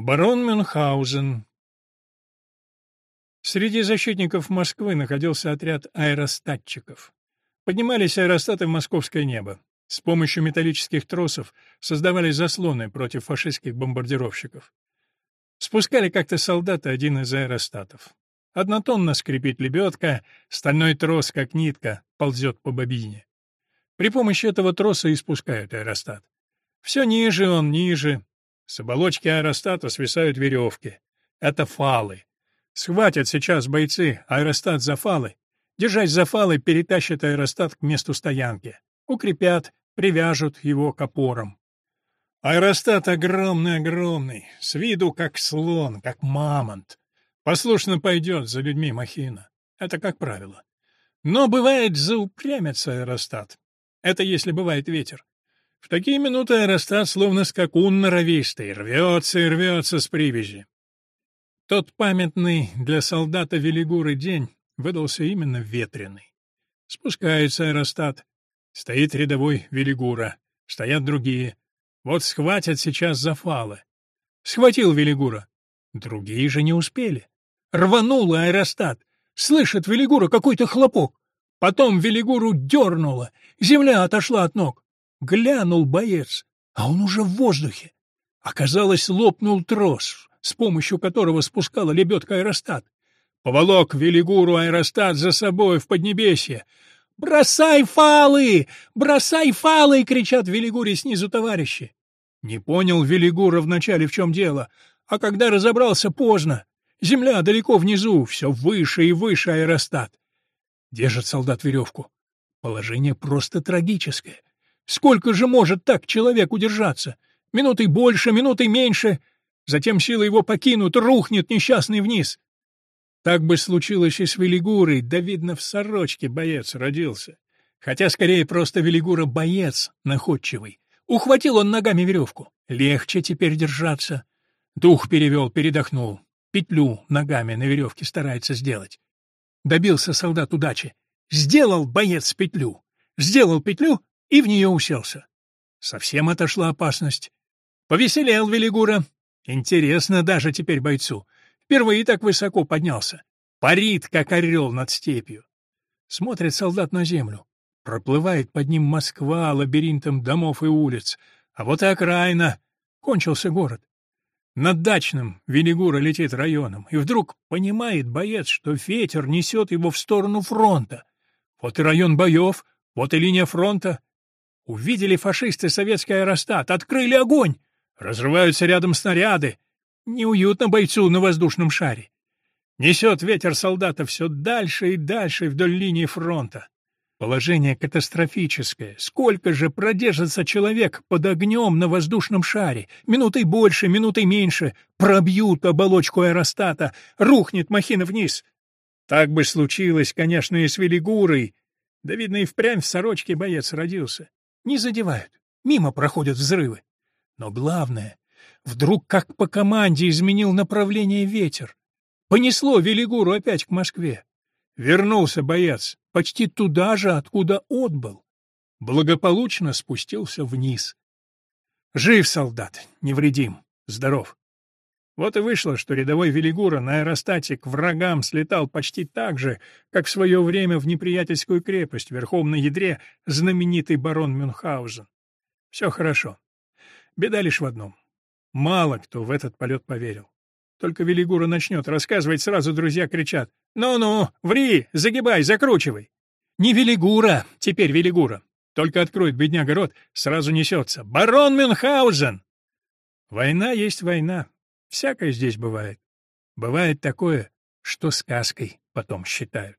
Барон Мюнхгаузен Среди защитников Москвы находился отряд аэростатчиков. Поднимались аэростаты в московское небо. С помощью металлических тросов создавались заслоны против фашистских бомбардировщиков. Спускали как-то солдаты один из аэростатов. Однотонно скрипит лебедка, стальной трос, как нитка, ползет по бобине. При помощи этого троса и спускают аэростат. Все ниже он, ниже. С оболочки аэростата свисают веревки. Это фалы. Схватят сейчас бойцы аэростат за фалы. Держась за фалы, перетащат аэростат к месту стоянки. Укрепят, привяжут его к опорам. Аэростат огромный-огромный, с виду как слон, как мамонт. Послушно пойдет за людьми махина. Это как правило. Но бывает заупрямится аэростат. Это если бывает ветер. В такие минуты аэростат словно скакун норовистый, рвется и рвется с привязи. Тот памятный для солдата Велигуры день выдался именно ветреный. Спускается аэростат. Стоит рядовой Велигура. Стоят другие. Вот схватят сейчас за фалы. Схватил Велигура. Другие же не успели. Рванула аэростат. Слышит Велигура какой-то хлопок. Потом Велигуру дернуло. Земля отошла от ног. Глянул боец, а он уже в воздухе. Оказалось, лопнул трос, с помощью которого спускала лебедка аэростат. Поволок Велигуру аэростат за собой в Поднебесье. «Бросай фалы! Бросай фалы!» — кричат Велигуре снизу товарищи. Не понял Велигура вначале, в чем дело, а когда разобрался, поздно. Земля далеко внизу, все выше и выше аэростат. Держит солдат веревку. Положение просто трагическое. Сколько же может так человек удержаться? Минутой больше, минутой меньше. Затем силы его покинут, рухнет несчастный вниз. Так бы случилось и с Велигурой, да, видно, в сорочке боец родился. Хотя, скорее, просто Велигура боец, находчивый. Ухватил он ногами веревку. Легче теперь держаться. Дух перевел, передохнул. Петлю ногами на веревке старается сделать. Добился солдат удачи. Сделал боец петлю. Сделал петлю и в нее уселся. Совсем отошла опасность. Повеселел Велигура, Интересно даже теперь бойцу. Впервые так высоко поднялся. Парит, как орел над степью. Смотрит солдат на землю. Проплывает под ним Москва лабиринтом домов и улиц. А вот и окраина. Кончился город. Над дачным Велигура летит районом, и вдруг понимает боец, что ветер несет его в сторону фронта. Вот и район боев, вот и линия фронта. Увидели фашисты советский аэростат, открыли огонь. Разрываются рядом снаряды. Неуютно бойцу на воздушном шаре. Несет ветер солдата все дальше и дальше вдоль линии фронта. Положение катастрофическое. Сколько же продержится человек под огнем на воздушном шаре? Минутой больше, минутой меньше. Пробьют оболочку аэростата. Рухнет махина вниз. Так бы случилось, конечно, и с Велигурой. Да, видно, и впрямь в сорочке боец родился. Не задевают. Мимо проходят взрывы. Но главное, вдруг как по команде изменил направление ветер. Понесло Велигуру опять к Москве. Вернулся боец, почти туда же, откуда отбыл. Благополучно спустился вниз. Жив солдат, невредим, здоров. Вот и вышло, что рядовой Велигура на аэростате к врагам слетал почти так же, как в свое время в неприятельскую крепость верхом на ядре знаменитый барон Мюнхгаузен. Все хорошо. Беда лишь в одном. Мало кто в этот полет поверил. Только Велигура начнет рассказывать, сразу друзья кричат. «Ну-ну, ври, загибай, закручивай!» Не Велигура, теперь Велигура. Только откроет бедняга рот, сразу несется. «Барон Мюнхгаузен!» Война есть война. Всякое здесь бывает. Бывает такое, что сказкой потом считают.